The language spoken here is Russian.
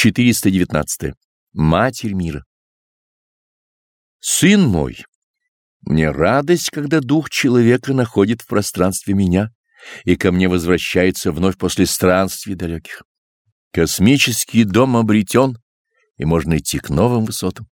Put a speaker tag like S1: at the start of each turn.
S1: 419. Матерь мира. Сын мой, мне радость, когда дух человека находит в пространстве меня и ко мне возвращается вновь после странствий далеких. Космический дом обретен, и можно идти к новым высотам.